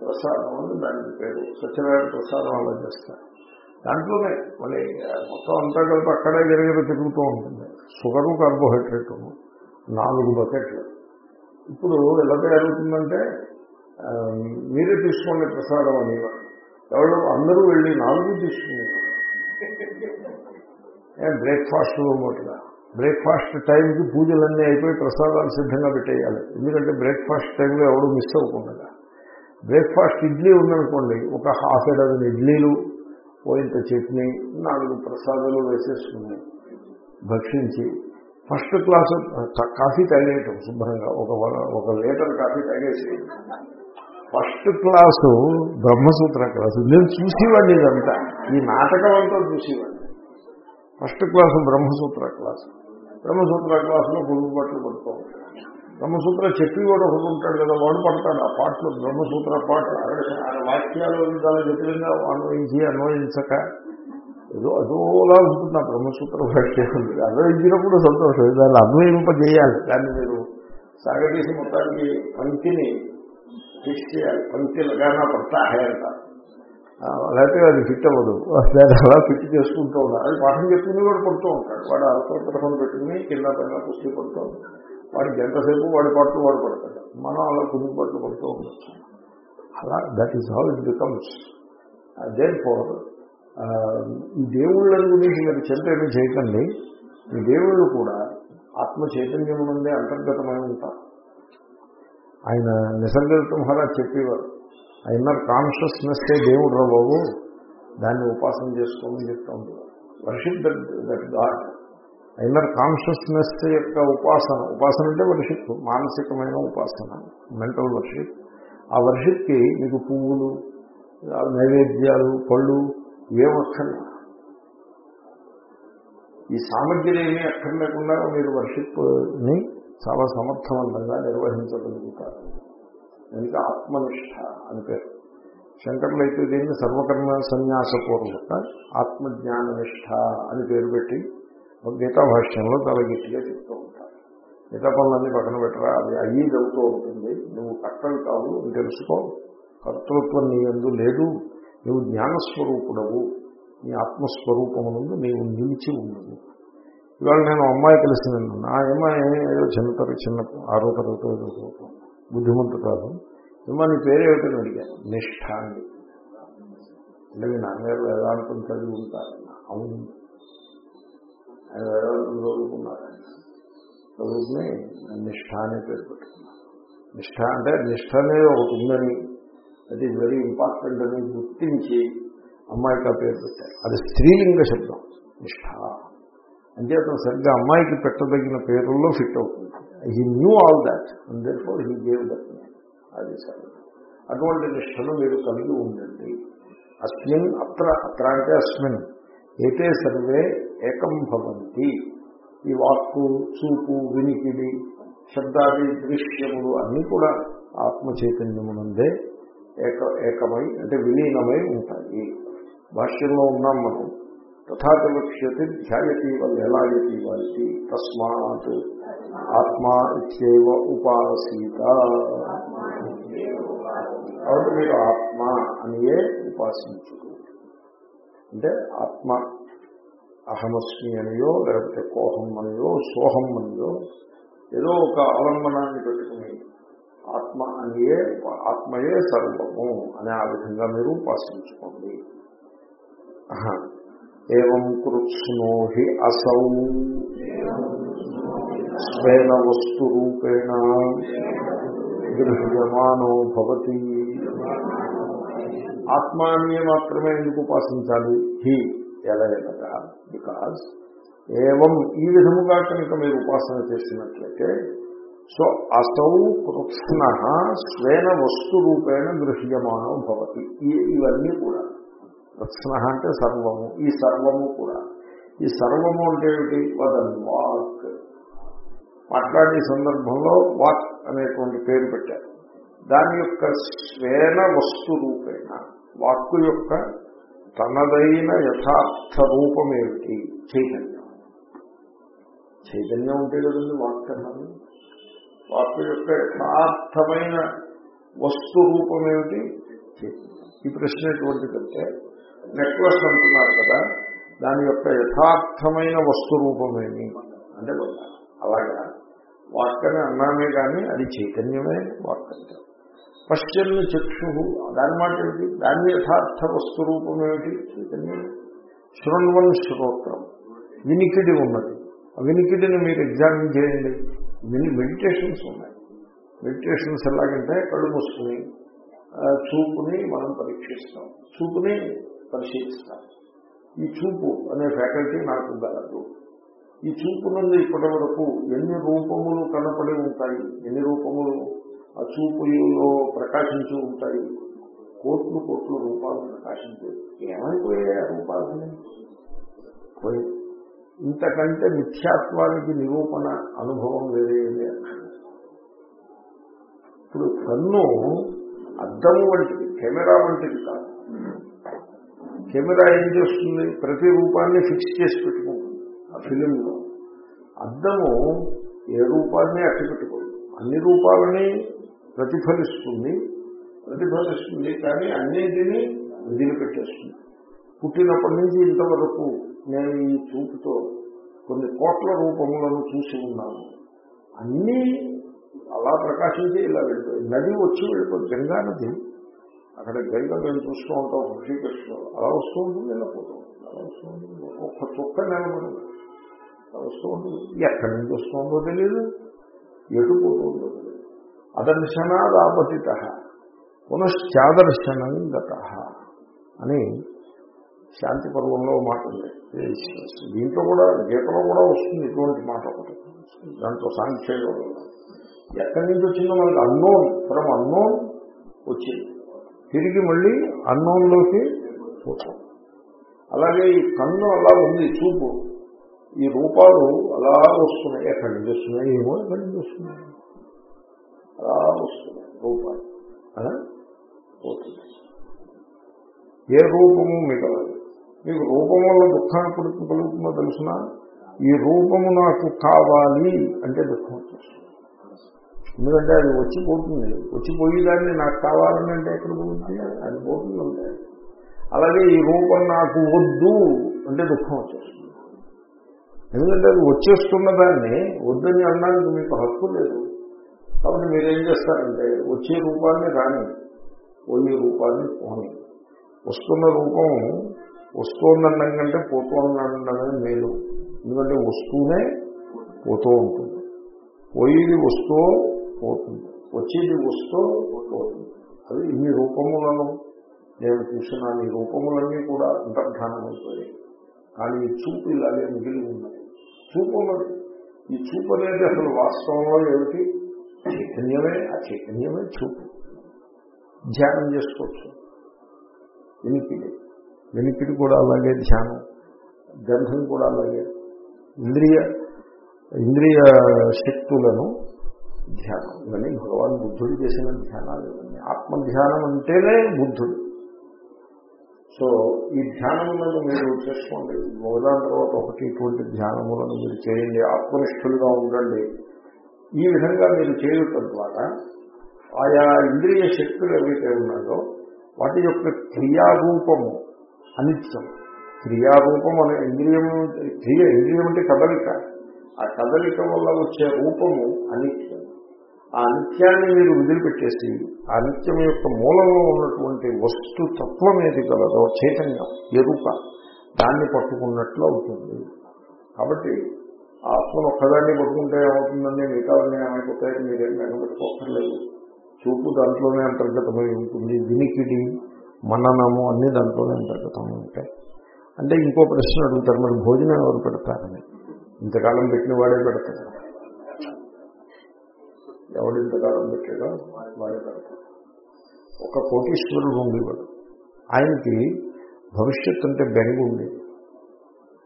ప్రసాదం అని దానికి పేరు. సత్యనారాయణ ప్రసాదం అలా చేస్తారు. దాంట్లోనే మళ్ళీ మొత్తం అంతా కలిపి అక్కడే జరిగేది తిరుగుతూ ఉంటుంది. షుగరు కార్బోహైడ్రేటు నాలుగు బకెట్లు. ఇప్పుడు ఎలా తయారవుతుందంటే మీరే తీసుకోండి ప్రసాదం అని ఎవరు అందరూ వెళ్ళి నాలుగు తీసుకున్నారు బ్రేక్ఫాస్ట్ ఉన్నట్టుగా బ్రేక్ఫాస్ట్ టైంకి పూజలన్నీ అయిపోయి ప్రసాదాలు సిద్ధంగా పెట్టేయాలి. ఎందుకంటే బ్రేక్ఫాస్ట్ టైంలో ఎవడు మిస్ అవ్వకుండా. బ్రేక్ఫాస్ట్ ఇడ్లీ ఉందనుకోండి ఒక హాఫ్ ఏ డజన్ ఇడ్లీలు పోయింత చట్నీ నాలుగు ప్రసాదాలు వేసేసుకుని భక్షించి ఫస్ట్ క్లాసు కాఫీ తాగేయటం శుభ్రంగా ఒక ఒక లీటర్ కాఫీ తాగేసి. First class Brahmasutra class. నేను చూసేవాడిని ఇదంతా. ఈ నాటకం అంతా చూసేవాడిని. First class Brahmasutra class. Brahmasutra క్లాసులో గురువు పట్లు పడుతూ ఉంటాయి బ్రహ్మసూత్ర చెప్పి కూడా ఒకడు ఉంటాడు కదా వాడు పడతాడు. ఆ పాటలు బ్రహ్మసూత్ర పాటలు వాక్యాలు చాలా జటిలంగా అన్వయించి అన్వయించక. ఏదో అదోలా ఉంటుంది ఆ బ్రహ్మసూత్ర భాష్యం అన్వయించినప్పుడు సంతోషం. దాన్ని అన్వయింపజేయాలి. దాన్ని మీరు సాగదీసి మొత్తానికి పంక్తిని ఫిక్స్ చేయాలి. పంక్తి లగానా పడతా అంట. ఆ, లేకపోతే అది ఫిట్ అవ్వదు. దాన్ని అలా ఫిట్ చేసుకుంటూ ఉన్నారు అది పాఠం చెప్పుకుని కూడా పడుతూ ఉంటాడు. వాడు అల్పత్రహం పెట్టుకుని కింద పైన పుష్టి పడుతూ ఉంటాడు. వాడికి ఎంతసేపు వాడి పట్లు వాడు పడతాడు. మనం అలా కొన్ని పట్లు పడుతూ ఉండొచ్చు అలా that is how it becomes then for ఈ దేవుళ్ళ గురించి మీరు చింత ఏమి చేయకండి. ఈ దేవుళ్ళు కూడా ఆత్మ చైతన్యం నుండి అంతర్గతమై ఉంటారు. ఆయన నిసర్గత మహారాజ్ చెప్పేవారు ఆ ఇన్నర్ కాన్షియస్నెస్ దేవుడు రా బాబు దాన్ని ఉపాసన చేసుకోమని చెప్తా ఉంటారు worship that that god inner consciousness యొక్క ఉపాసన. ఉపాసన అంటే వర్షిప్ మానసికమైన ఉపాసన మెంటల్ వర్షిప్. ఆ వర్షిప్కి మీకు పువ్వులు నైవేద్యాలు పళ్ళు ఏమక్కర్లా ఈ సామగ్రి ఏమీ అక్కర్లేకుండా మీరు వర్షిప్ని చాలా సమర్థవంతంగా నిర్వహించగలుగుతారు. దానికి ఆత్మనిష్ట అని పేరు. శంకర్లు అయితే దీన్ని సర్వకర్మ సన్యాసపూర్వక ఆత్మజ్ఞాన నిష్ట అని పేరు పెట్టి గీతా భాష్యంలో చాలా గట్టిగా చెప్తూ ఉంటారు. మిగతా పనులన్నీ పక్కన పెట్టరా? అది అయ్యి జరుగుతూ ఉంటుంది. నువ్వు కర్తవి కావు అని తెలుసుకో. కర్తృత్వం నీ ఎందు లేదు. నువ్వు జ్ఞానస్వరూపుడవు. నీ ఆత్మస్వరూపమునందు నీవు నిలిచి ఉండదు ఇవాళ నేను అమ్మాయి కలిసి నా అమ్మాయి ఏదో చిన్న చిన్న ఆరో తరగతి బుద్ధిమంతురాలు ఏమో నీ పేరేమిటని అడిగాను నిష్ఠ అండి అంటే మీ నాన్నగారు వేదాంతం చదివి ఉంటారన్న. అవును. ఆయన వేదాంతం చదువుకున్నారని చదువుకుని నిష్ఠ అనే పేరు పెట్టుకున్నారు నిష్ఠ అంటే నిష్ఠ అనేది ఒకటి ఉందని అది వెరీ ఇంపార్టెంట్ అని గుర్తించి అమ్మాయికి ఆ పేరు పెట్టారు. అది స్త్రీలింగ శబ్దం నిష్ఠ. అతను సరిగ్గా అమ్మాయికి పెట్టదగిన పేరుల్లో ఫిట్ అవుతుంది. He knew all that and therefore he gave that అది సరే. అటువంటి నిష్టను మీరు కలిగి ఉండండి. అస్మిన్ అత్ర అత్ర అంటే అస్మిన్. ఏతే సర్వే ఏకం భవంతి. ఈ వాక్కు చూపు వినికిడి శబ్దాది దృశ్యములు అన్నీ కూడా ఆత్మ చైతన్యమునందే ఏక ఏకమై అంటే విలీనమై ఉంటాయి. భాష్యంలో ఉన్నాం మనం. తథాత లక్ష్యతే ధ్యాయతి వాళ్ళు ఎలాగతి వాళ్ళకి తస్మాత్ ఆత్మా ఇచ్చేవ ఉపాసీత. కాబట్టి మీరు ఆత్మ అనియే ఉపాసించుడు అంటే ఆత్మ అహమస్మి అనియో లేకపోతే కోహం అనియో సోహం అనియో ఏదో ఒక అవలంబనాన్ని పెట్టుకుని ఆత్మ అనియే ఆత్మయే సర్వము అనే ఆ విధంగా మీరు ఉపాసించుకోండి. ఏం కృత్స్నో హి అసౌ. స్వేన వస్తు రూపేణ గృహ్యమానో భవతి. ఆత్మాన్ని మాత్రమే ఎందుకు ఉపాసించాలి? హి ఎలయనగా బికాజ్ ఏవం ఈ విధముగా కనుక మీరు ఉపాసన చేసినట్లయితే సో అసౌ కృష్ణ స్వేన వస్తు రూపేణ గృహ్యమానం భవతి. ఇవన్నీ కూడా కృష్ణ అంటే సర్వము ఈ సర్వము కూడా. ఈ సర్వము అంటే ఏమిటి? వదన్ వాక్. మాట్లాడే సందర్భంలో వాక్ అనేటువంటి పేరు పెట్టారు. దాని యొక్క స్వేన వస్తు రూపేణ వాక్కు యొక్క తనదైన యథార్థ రూపం ఏమిటి చైతన్యం. చైతన్యం ఉంటే కదండి వాక్ వాక్య యొక్క యథార్థమైన వస్తు రూపం ఏమిటి చైతన్యం. ఈ ప్రశ్న ఎటువంటిదంటే నెక్లెస్ అంటున్నారు కదా దాని యొక్క యథార్థమైన వస్తు రూపమేమి? అంటే అలాగా. వాక్కని అన్నామే కానీ అది చైతన్యమే వాక్కంటే. పశ్చన్ను చక్షు. దాని మాట ఏమిటి? దాని యథార్థ వస్తు రూపం ఏమిటి? చైతన్యమే శృణ్వన్ శ్రోత్రం. వినికిడి ఉన్నది. ఆ వినికిడిని మీరు ఎగ్జామిన్ చేయండి. విని మెడిటేషన్స్ ఉన్నాయి. మెడిటేషన్స్ ఎలాగంటే కళ్ళు మూసుకుని చూపుని మనం పరీక్షిస్తాం. చూపుని పరిశీలిస్తాం. ఈ చూపు అనే ఫ్యాకల్టీ నాకు గలదు. ఈ చూపు నుండి ఇప్పటి వరకు ఎన్ని రూపములు కనపడి ఉంటాయి? ఎన్ని రూపములు? ఆ చూపులో ప్రకాశించి ఉంటాయి. కోట్లు కోట్లు రూపాలు ప్రకాశించే. ఏమైపోయాయి ఆ రూపాలని పోయి. ఇంతకంటే మిథ్యాత్వానికి నిరూపణ అనుభవం వేరేది ఇప్పుడు కన్ను అద్దము వంటిది కెమెరా వంటిది కాదు. కెమెరా ఏం చేస్తుంది? ప్రతి రూపాన్ని ఫిక్స్ చేసి పెట్టుకుంటుంది ఆ ఫిలింలో. అద్దము ఏ రూపాన్ని అట్టి పెట్టుకోదు అన్ని రూపాలని ప్రతిఫలిస్తుంది. ప్రతిఫలిస్తుంది కానీ అన్నింటినీ వదిలిపెట్టేస్తుంది. పుట్టినప్పటి నుంచి ఇంతవరకు నేను ఈ చూపుతో కొన్ని కోట్ల రూపములను చూసి ఉన్నాను. అన్నీ అలా ప్రకాశించి ఇలా వెళ్ళిపోయి నది వచ్చి వెళ్ళిపోయి గంగా నది. అక్కడ గంగ మేము చూస్తూ ఉంటాం హృషికృష్ణలో అలా వస్తూ ఉంటుంది వెళ్ళిపోతాం అలా వస్తూ ఉంటుంది. ఒక్క చుక్క నిలబడి అలా వస్తూ ఉంటుంది. ఎక్కడి నుంచి వస్తుందో తెలియదు ఎటు పోతుందో అదర్శనాదాపతిత పునశ్చాదర్శనం గత అని శాంతి పర్వంలో మాట ఉంది. దీంట్లో కూడా గీతలో కూడా వస్తుంది ఇటువంటి మాట ఒకటి. దాంట్లో సాంఖ్యంలో ఎక్కడి నుంచి వచ్చిందో మనకి అన్నోన్ ఫ్రమ్ అన్నోన్ వచ్చింది. తిరిగి మళ్ళీ అన్నంలోకి పోతాం. అలాగే ఈ కన్ను అలా ఉంది చూపు. ఈ రూపాలు అలా వస్తున్నాయి. ఎక్కడి నుంచి వస్తున్నాయి ఏమో ఎక్కడి నుంచి వస్తున్నాయి. అలా? రూపాలు పోతుంది. ఏ రూపము మిగలదు మీకు రూపం వల్ల దుఃఖం ఎప్పుడు కలుగుతుందో తెలుసిన? ఈ రూపము నాకు కావాలి అంటే దుఃఖం వచ్చేస్తుంది. ఎందుకంటే అది వచ్చిపోతుంది వచ్చిపోయేదాన్ని నాకు కావాలని అంటే ఎక్కడ పోతుంది? అది పోతుంది అలాగే ఈ రూపం నాకు వద్దు అంటే దుఃఖం వచ్చేస్తుంది. ఎందుకంటే అది వచ్చేస్తున్న దాన్ని వద్దని అనడానికి మీకు హక్కు లేదు. కాబట్టి మీరేం చేస్తారంటే వచ్చే రూపాన్ని రాని పోయే రూపాన్ని పోని. వస్తున్న రూపం వస్తోందనడం కంటే పోతోందనడమే మేలు. ఎందుకంటే వస్తూనే పోతూ ఉంటుంది. పోయేది వస్తూ పోతుంది. వచ్చేది వస్తూ పోతుంది. అది ఇన్ని రూపములను నేను చూసిన ఈ రూపములన్నీ కూడా అంతర్ధానం కానీ ఈ చూపు ఇలాగే మిగిలి ఉన్నాయి చూపు ఈ చూపు అనేది అసలు వాస్తవంలో ఏమిటి? చైతన్యమే ఆ చైతన్యమే చూపు. ధ్యానం చేసుకోవచ్చు. వినికిడి వినికిడి కూడా అలాగే ధ్యానం. గంధం కూడా అలాగే. ఇంద్రియ ఇంద్రియ శక్తులను ధ్యానం. ఇవన్నీ భగవాన్ బుద్ధుడు చేసిన ధ్యానాలు ఇవన్నీ. ఆత్మధ్యానం అంటేనే బుద్ధుడు. సో ఈ ధ్యానములను మీరు చేసుకోండి. ఒకదాని తర్వాత ఒకటి ఇటువంటి ధ్యానములను మీరు చేయండి. ఆత్మనిష్ఠులుగా ఉండండి. ఈ విధంగా మీరు చేయటం ద్వారా ఆయా ఇంద్రియ శక్తులు ఏవైతే ఉన్నాయో వాటి యొక్క క్రియారూపము అనిత్యం. క్రియారూపం అనే ఇంద్రియం క్రియ ఇంద్రియం అంటే కదలిక. ఆ కదలిక వల్ల వచ్చే రూపము అనిత్యం. ఆ అనిత్యాన్ని మీరు వదిలిపెట్టేసి ఆ నిత్యం యొక్క మూలంలో ఉన్నటువంటి వస్తు తత్వం ఏది కలదో చైతన్యం ఎరుక దాన్ని పట్టుకున్నట్లు అవుతుంది. కాబట్టి ఆత్మను ఒక్కదాన్ని పట్టుకుంటే ఏమవుతుందండి? మిగతావన్నీ ఏమైపోతాయి మీరేం వెనబెట్టుకోక్కర్లేదు చూపు దాంట్లోనే అంతర్గతమై ఉంటుంది. వినికిడి మననము అన్ని దాంట్లోనే అంతర్గతమై ఉంటాయి. అంటే ఇంకో ప్రశ్న అడుగుతారు మరి భోజనం ఎవరు పెడతారని? ఇంతకాలం పెట్టిన వాడే పెడతారు ఎవడు ఇంతకాలం పెట్టాడో వాడే పెడతారు ఒక కోటీశ్వరుడు ఉండేవాడు. ఆయనకి భవిష్యత్తు అంటే బెంగ ఉండేది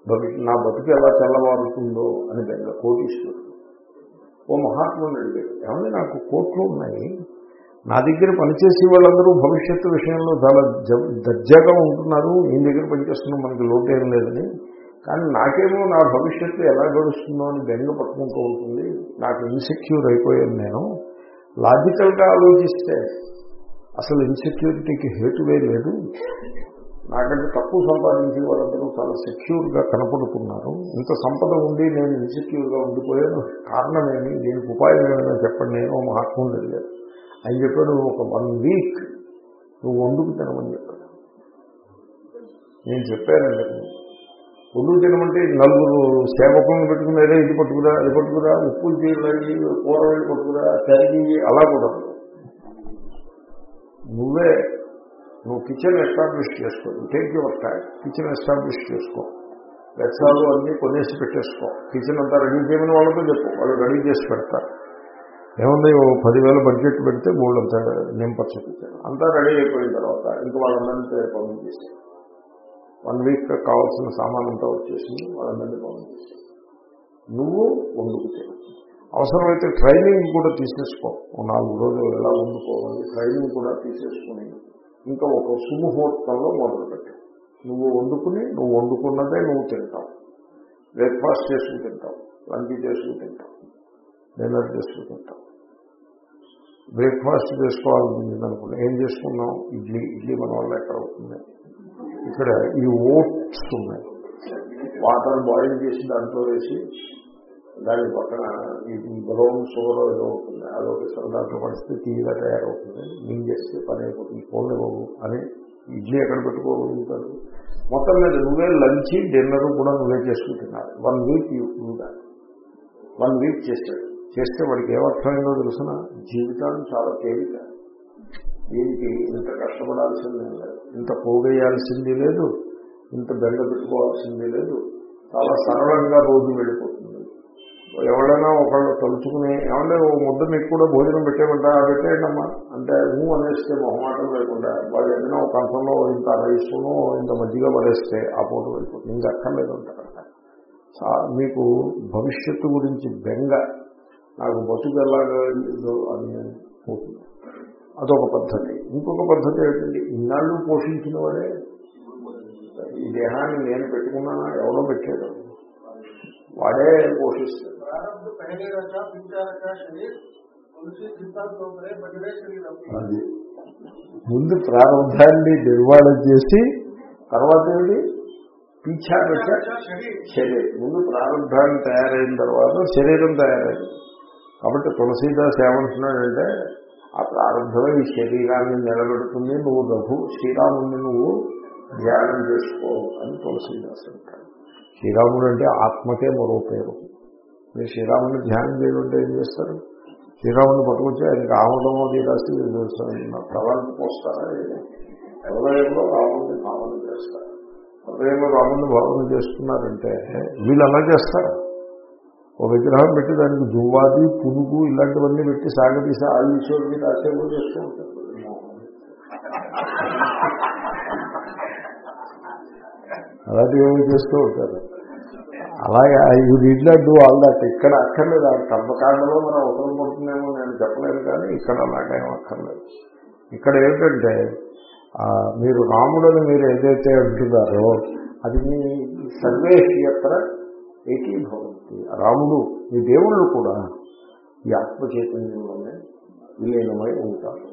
నా బతుకు ఎలా తెల్లవారుతుందో అని బెంగ కోటీశ్వరుడు. ఓ మహాత్ముని అడిగాడు ఏమన్నా నాకు కోట్లు ఉన్నాయి. నా దగ్గర పనిచేసే వాళ్ళందరూ భవిష్యత్తు విషయంలో చాలా దర్జాగా ఉంటున్నారు. ఈ దగ్గర పనిచేస్తున్నాం మనకి లోటేం లేదని. కానీ నాకేమో నా భవిష్యత్తు ఎలా గడుస్తుందో అని బెంగ పట్టుకుంటూ ఉంటుంది. నాకు ఇన్సెక్యూర్ అయిపోయాను నేను. లాజికల్గా ఆలోచిస్తే అసలు ఇన్సెక్యూరిటీకి హేటువే లేదు. నాకంటే తక్కువ సంపాదించి వాళ్ళందరూ చాలా సెక్యూర్గా కనపడుతున్నారు. ఇంత సంపద ఉండి నేను ఇన్సెక్యూర్గా ఉండిపోయాను. కారణమేమి? దీనికి ఉపాయం ఏమైనా చెప్పండి. నేను మహాత్ముడు అడిగారు అని చెప్పాడు ఒక వన్ వీక్ నువ్వు వండుకు తినమని చెప్పాడు. నేను చెప్పానండి వండుకు తినమంటే నలుగురు సేవకులను పెట్టుకున్నారే ఇది పట్టుకురా అది పట్టుకురా ఉప్పులు తీయాలి కూర పట్టుకురా తరిగి అలా కూడా. నువ్వే నువ్వు కిచెన్ ఎస్టాబ్లిష్ చేసుకో. Take your time kitchen establish చేసుకో. వెచ్చాలు అన్నీ కొనేసి పెట్టేసుకో. కిచెన్ అంతా రెడీ చేయమని వాళ్ళతో చెప్పు. వాళ్ళు రెడీ చేసి పెడతారు. ఏముంది? పదివేల బడ్జెట్ పెడితే మూడు అంతా నింపచ్చు. కిచెన్ అంతా రెడీ అయిపోయిన తర్వాత ఇంకా వాళ్ళందరినీ పనులు చేసి వన్ వీక్ కావాల్సిన సామాన్ అంతా వచ్చేసింది వాళ్ళందరినీ పనులు చేసి నువ్వు వండుకుతే అవసరమైతే ట్రైనింగ్ కూడా తీసేసుకో. నాలుగు రోజులు ఎలా వండుకోవాలి ట్రైనింగ్ కూడా తీసేసుకుని ఇంకా ఒక సుముహూర్తంలో మొదలుపెట్టు నువ్వు వండుకుని నువ్వు వండుకున్నదే నువ్వు తింటావు. బ్రేక్ఫాస్ట్ చేసుకుని తింటావు లంచ్ చేసుకుని తింటావు డిన్నర్ చేసుకుని తింటావు. బ్రేక్ఫాస్ట్ చేసుకోవాలనుకుంది అనుకున్నా ఏం చేసుకున్నాం ఇడ్లీ ఇడ్లీ మన వల్ల ఎక్కడ అవుతుంది ఇక్కడ ఈ ఓట్స్ ఉన్నాయి. వాటర్ బాయిల్ చేసి దాంట్లో వేసి దాని పక్కన బ్రౌన్ షుగర్ ఏదో అవుతుంది అదొక దాంట్లో పడిస్తే తీయగా తయారవుతుంది. మింగేస్తే చేస్తే పని అయిపోతుంది. ఫోన్లు బాబు అని ఇడ్లీ ఎక్కడ పెట్టుకోగలుగుతారు? మొత్తం మీద నువ్వే లంచ్ డిన్నర్ కూడా నువ్వే చేసుకుంటున్నారు. వన్ వీక్ వన్ వీక్ చేశాడు చేస్తే వాడికి ఏమర్థమైందో తెలుసిన జీవితాన్ని చాలా తేలిక. దీనికి ఇంత కష్టపడాల్సిందే లేదు. ఇంత పోగేయాల్సింది లేదు. ఇంత బెండ పెట్టుకోవాల్సింది లేదు. చాలా సరళంగా రోజు వెళ్ళిపోతుంది. ఎవరైనా ఒకళ్ళు తలుచుకుని ఏమంటే ఓ ముద్ద మీకు కూడా భోజనం పెట్టేమంటా పెట్టేయడమ్మా. అంటే నువ్వు అనేస్తే మొహమాటం లేకుండా వాళ్ళు ఏదైనా ఒక కంచంలో ఇంత రైసును ఇంత మజ్జిగ పడేస్తే ఆ పూట వెళ్ళిపోతుంది ఇంకా అక్కర్లేదు ఉంటారు మీకు భవిష్యత్తు గురించి బెంగ. నాకు బతుకు ఎలాగా అని పోతుంది. అదొక పద్ధతి. ఇంకొక పద్ధతి ఏంటంటే ఇన్నాళ్ళు పోషించిన వాడే ఈ దేహాన్ని నేను పెట్టుకున్నానా? ఎవరో పెట్టాడు వాడే పోషిస్తాడు. प्रारब्ध पहले रचा पिता रचा शरीर उनसे चिंता तो करे बजरे शरीर अपनी అది ముందు ప్రారంభాన్ని నిర్మాణం చేసి తర్వాత ఏమిటి పీఛా పెట్ట शरीर శరీరం ముందు ప్రారంభాన్ని తయారైన తర్వాత శరీరం తయారైంది కాబట్టి తులసీదాస్ ఏమంటున్నాడంటే ఆ ప్రారంభమే ఈ శరీరాన్ని నిలబెడుతుంది నువ్వు రఘు శ్రీరాముడిని నువ్వు ధ్యానం చేసుకో అని తులసీదాస్ అంటాడు శ్రీరాముడు అంటే ఆత్మకే మరో పేరు మీరు శ్రీరాముని ధ్యానం చేయాలంటే ఏం చేస్తారు? శ్రీరాముని పట్టుకొచ్చి ఆయనకి ఆమోదం అది రాసి ప్రవాళ్ళకి పోస్తారా హృదయంలో రాముడిని భావన చేస్తారు. హృదయంలో రాముడిని భావన చేస్తున్నారంటే వీళ్ళు అలా చేస్తారు. ఒక విగ్రహం పెట్టి దానికి దువ్వాది పునుగు ఇలాంటివన్నీ పెట్టి సాగతీసి ఆ ఈశ్వరుడికి రాసేమో చేస్తూ ఉంటారు. అలాంటివి ఏమో చేస్తూ ఉంటారు. అలాగే you read not do all that ఇక్కడ అక్కర్లేదు. ఆ కర్మకాండలో మనం అవసరం పడుతుందేమో నేను చెప్పలేను కానీ ఇక్కడ అలాగేం అక్కర్లేదు. ఇక్కడ ఏమిటంటే మీరు రాముడని మీరు ఏదైతే అంటున్నారో అది మీ సర్వేషియత్ర ఏకీభవంతి. రాముడు మీ దేవుళ్ళు కూడా ఈ ఆత్మ చైతన్యంలోనే విలీనమై ఉంటారు.